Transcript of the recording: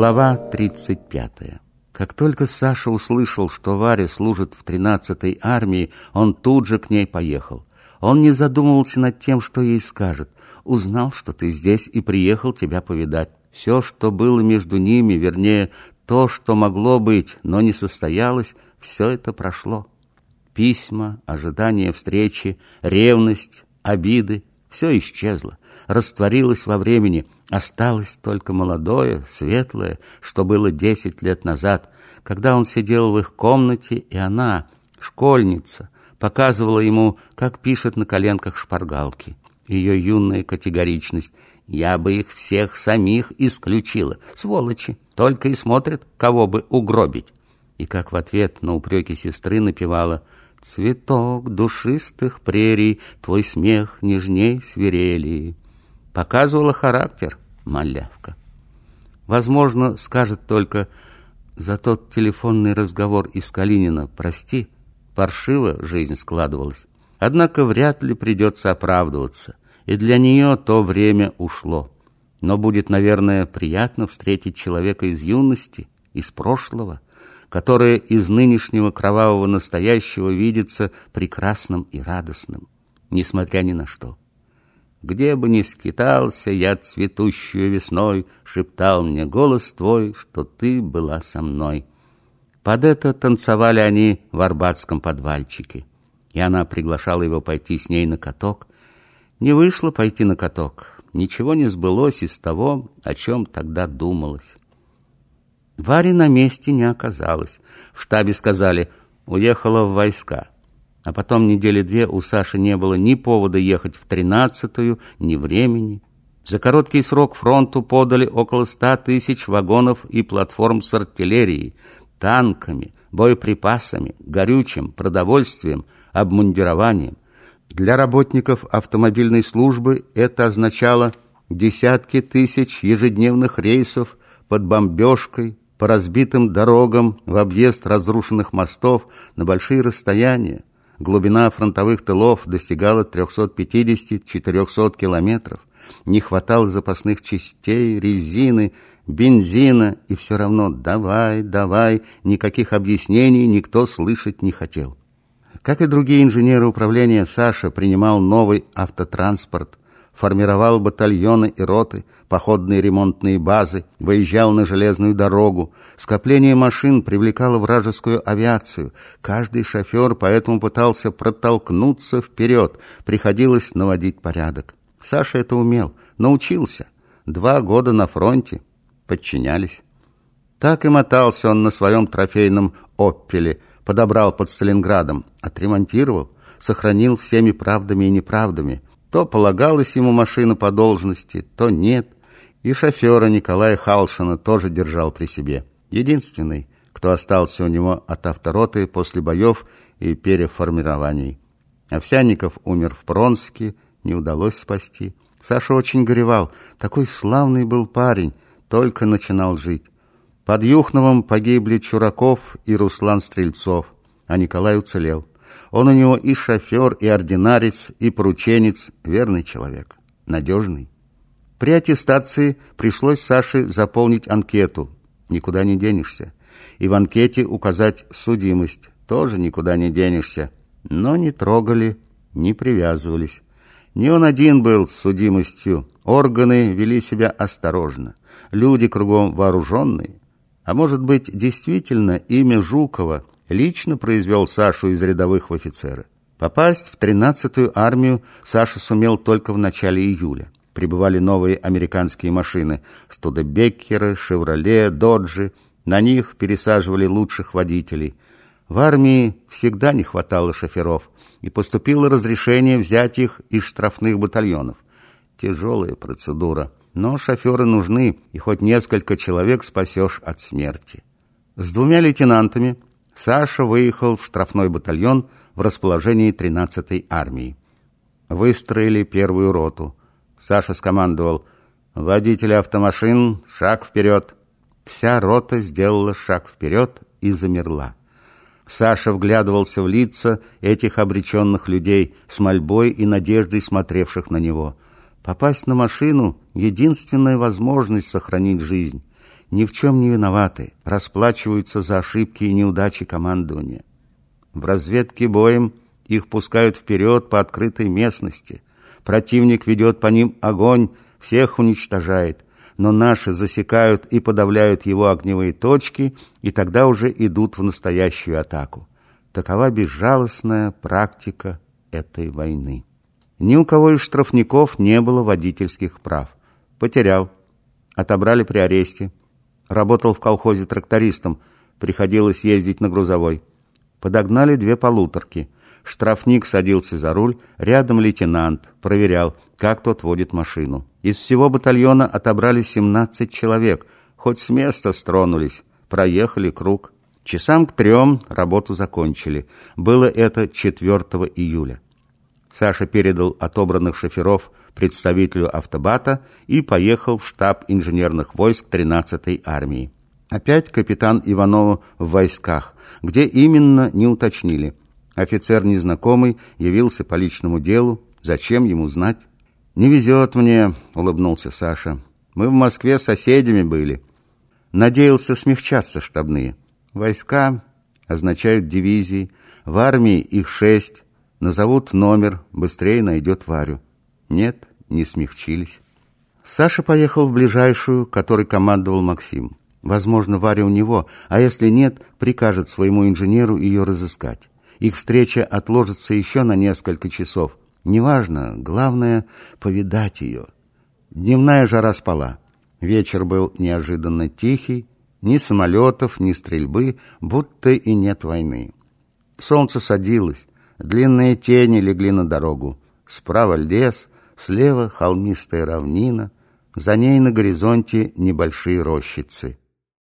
Глава 35 Как только Саша услышал, что Варя служит в 13-й армии, он тут же к ней поехал. Он не задумывался над тем, что ей скажет. Узнал, что ты здесь и приехал тебя повидать. Все, что было между ними, вернее, то, что могло быть, но не состоялось, все это прошло. Письма, ожидание встречи, ревность, обиды — все исчезло, растворилось во времени — Осталось только молодое, светлое, что было десять лет назад, когда он сидел в их комнате, и она, школьница, показывала ему, как пишет на коленках шпаргалки. Ее юная категоричность «Я бы их всех самих исключила. Сволочи, только и смотрят, кого бы угробить». И как в ответ на упреки сестры напевала «Цветок душистых прерий, твой смех нежней свирели» показывала характер малявка. Возможно, скажет только за тот телефонный разговор из Калинина «Прости, паршиво жизнь складывалась». Однако вряд ли придется оправдываться, и для нее то время ушло. Но будет, наверное, приятно встретить человека из юности, из прошлого, которое из нынешнего кровавого настоящего видится прекрасным и радостным, несмотря ни на что. Где бы ни скитался я цветущую весной, Шептал мне голос твой, что ты была со мной. Под это танцевали они в арбатском подвальчике, и она приглашала его пойти с ней на каток. Не вышло пойти на каток, ничего не сбылось из того, о чем тогда думалось. Вари на месте не оказалось. В штабе сказали, уехала в войска. А потом недели две у Саши не было ни повода ехать в тринадцатую, ни времени. За короткий срок фронту подали около ста тысяч вагонов и платформ с артиллерией, танками, боеприпасами, горючим, продовольствием, обмундированием. Для работников автомобильной службы это означало десятки тысяч ежедневных рейсов под бомбежкой, по разбитым дорогам, в объезд разрушенных мостов на большие расстояния, Глубина фронтовых тылов достигала 350-400 километров. Не хватало запасных частей, резины, бензина, и все равно «давай, давай», никаких объяснений никто слышать не хотел. Как и другие инженеры управления, Саша принимал новый автотранспорт, формировал батальоны и роты, походные ремонтные базы, выезжал на железную дорогу. Скопление машин привлекало вражескую авиацию. Каждый шофер поэтому пытался протолкнуться вперед. Приходилось наводить порядок. Саша это умел, научился. Два года на фронте. Подчинялись. Так и мотался он на своем трофейном «Оппеле», подобрал под Сталинградом, отремонтировал, сохранил всеми правдами и неправдами – то полагалась ему машина по должности, то нет. И шофера Николая Халшина тоже держал при себе. Единственный, кто остался у него от автороты после боев и переформирований. Овсянников умер в Пронске, не удалось спасти. Саша очень горевал. Такой славный был парень, только начинал жить. Под Юхновым погибли Чураков и Руслан Стрельцов, а Николай уцелел. Он у него и шофер, и ординарец, и порученец, верный человек, надежный. При аттестации пришлось Саше заполнить анкету. Никуда не денешься. И в анкете указать судимость. Тоже никуда не денешься. Но не трогали, не привязывались. Не он один был с судимостью. Органы вели себя осторожно. Люди кругом вооруженные. А может быть, действительно, имя Жукова лично произвел Сашу из рядовых в офицеры. Попасть в 13-ю армию Саша сумел только в начале июля. Прибывали новые американские машины – Студебеккеры, Шевроле, Доджи. На них пересаживали лучших водителей. В армии всегда не хватало шоферов, и поступило разрешение взять их из штрафных батальонов. Тяжелая процедура, но шоферы нужны, и хоть несколько человек спасешь от смерти. С двумя лейтенантами – Саша выехал в штрафной батальон в расположении 13-й армии. Выстроили первую роту. Саша скомандовал «Водители автомашин, шаг вперед!» Вся рота сделала шаг вперед и замерла. Саша вглядывался в лица этих обреченных людей с мольбой и надеждой смотревших на него. Попасть на машину — единственная возможность сохранить жизнь. Ни в чем не виноваты, расплачиваются за ошибки и неудачи командования. В разведке боем их пускают вперед по открытой местности. Противник ведет по ним огонь, всех уничтожает, но наши засекают и подавляют его огневые точки, и тогда уже идут в настоящую атаку. Такова безжалостная практика этой войны. Ни у кого из штрафников не было водительских прав. Потерял. Отобрали при аресте. Работал в колхозе трактористом. Приходилось ездить на грузовой. Подогнали две полуторки. Штрафник садился за руль, рядом лейтенант, проверял, как тот водит машину. Из всего батальона отобрали 17 человек, хоть с места стронулись, проехали круг. Часам к трем работу закончили. Было это 4 июля. Саша передал отобранных шоферов представителю автобата и поехал в штаб инженерных войск 13-й армии. Опять капитан Иванова в войсках, где именно не уточнили. Офицер незнакомый явился по личному делу. Зачем ему знать? «Не везет мне», — улыбнулся Саша. «Мы в Москве соседями были». Надеялся смягчаться штабные. Войска означают дивизии. В армии их шесть. Назовут номер, быстрее найдет Варю. Нет, не смягчились. Саша поехал в ближайшую, которой командовал Максим. Возможно, Варя у него, а если нет, прикажет своему инженеру ее разыскать. Их встреча отложится еще на несколько часов. Неважно, главное — повидать ее. Дневная жара спала. Вечер был неожиданно тихий, ни самолетов, ни стрельбы, будто и нет войны. Солнце садилось, длинные тени легли на дорогу. Справа лес, слева холмистая равнина, за ней на горизонте небольшие рощицы —